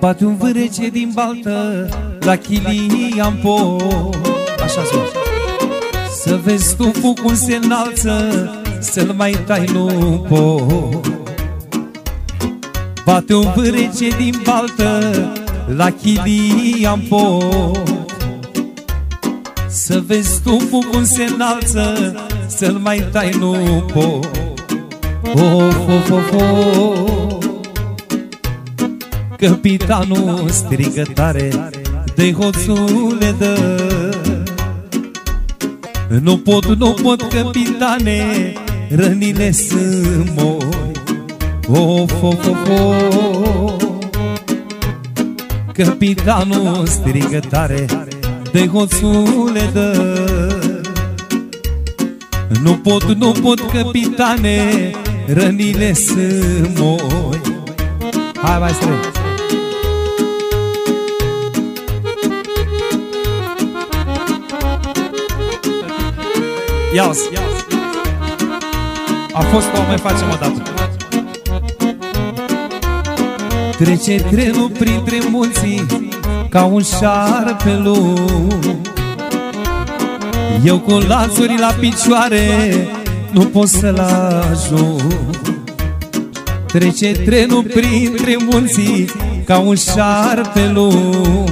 Bate un vârece din baltă La Chilian po Așa zi Să vezi tu cum se înalță Să-l mai tai nu pot. Bate un vârece din baltă La Chilian po Să vezi tu cum se înalță Să-l mai tai nu pot. Of, of, of, of Capitanul strigă tare De hoțule dă. Nu pot, nu pot, capitane Rănile sunt moi. Of, of, of, of. Capitanul strigă tare De hoțule dă. Nu pot, nu pot, capitane Rănile sunt moi. Hai, mai strâng Ia A fost o mai facem o dată? Trece trenul printre munții Ca un șarpe lung. Eu cu lanțuri la picioare Nu pot să-l ajung. Trece trenul printre munții Ca un șarpe lung.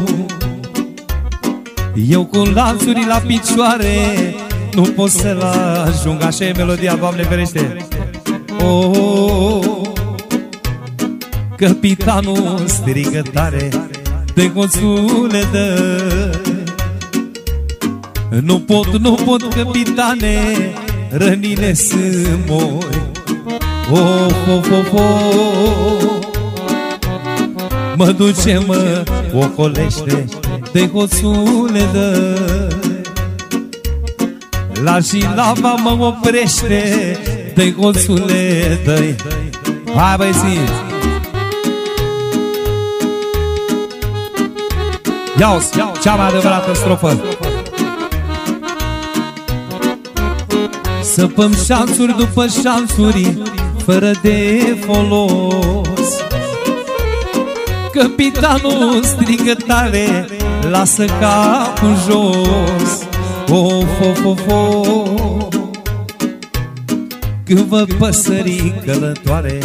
Eu cu lanțuri la picioare nu pot să-l ajung Așa e melodia, Doamne ferește oh, oh, oh. Capitanul strigă tare De goțule dă Nu pot, nu pot, capitane Rănile sunt moi Oh, oh, oh, oh. Mă duce, mă ocolește De hoțule dă la lava mă oprește de goțule dăi Hai băi zi Ia-o-ți, cea mai adevărată strofă. Săpăm șansuri după șansuri Fără de folos. Capitanul strigă tare Lasă capul jos Of, of, of, of. Când văd păsării călătoare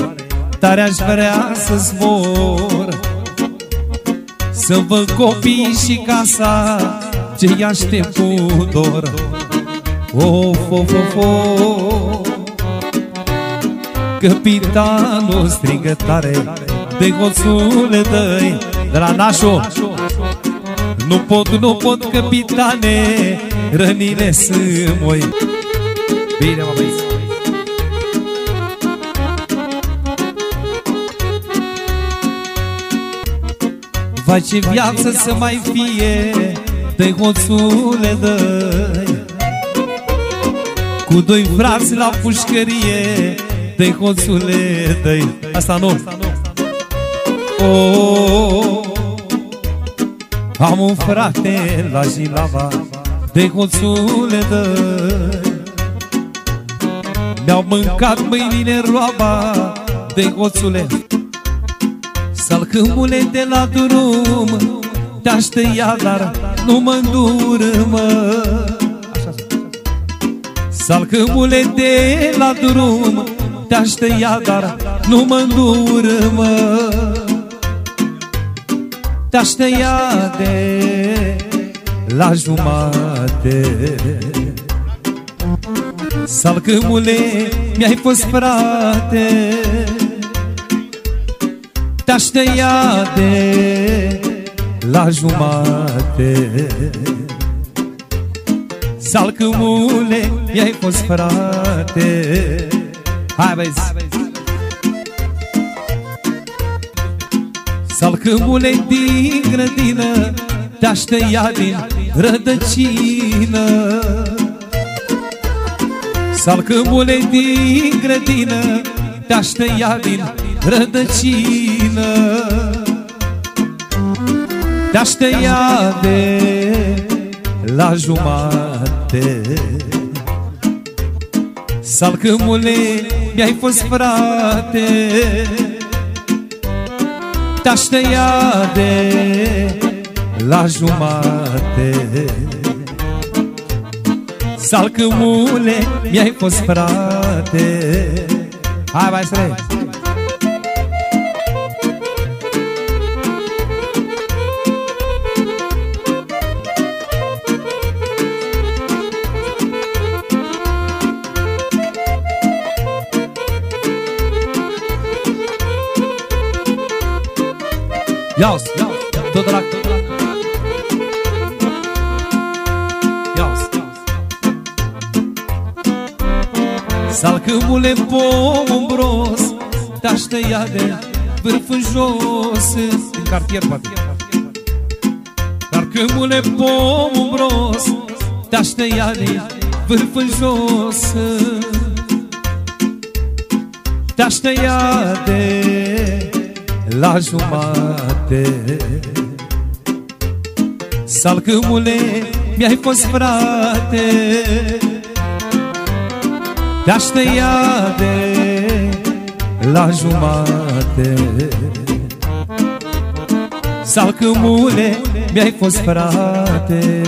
Tare aș vrea să zbor Să văd copii și casa Ce-i aștept cu dor. Of, of, of, of. Capitanul strigă tare De goțule dăi De la nașul Nu pot, nu pot, capitane Rănile sunt moi. Bine, mă băieți. Vai ce viață să mai fie De hoțule dăi Cu doi frați la pușcărie De hoțule dăi Asta nu. Oh, Am un frate la Jilava de hoțule dă Mi-au mâncat mâinile roaba de hoțule. Salcâmule de la drum Te-aș tăia, dar nu mă îndur, mă. Salcâmule de la drum Te-aș tăia, dar nu mă îndur, mă Te-aș tăia de la jumate. Salcâmule, mi-ai fost frate Te-aș tăia de la jumate. Salcâmule, mi-ai fost frate. Hai vezi Salcâmule din grădină Te-aș tăia din rădăcină. Salcâmule din grădină Te-aș tăia din rădăcină. Te-aș tăia de la jumate. Salcâmule, mi-ai fost frate Te-aș tăia de la jumate. Salcămule, mi-ai fost frate. Hai, mai să Ia-o-ți, tot drag, tot drag Ia-o-ți Salcâmule pombros Te-aș tăia de vârf în jos. Din cartier, poate. Salcâmule pombros Te-aș tăia de vârf în jos. Te-aș tăia de la jumate. Salcâmule, mi-ai fost frate Te-aș tăia de la jumate. Salcâmule, mi-ai fost frate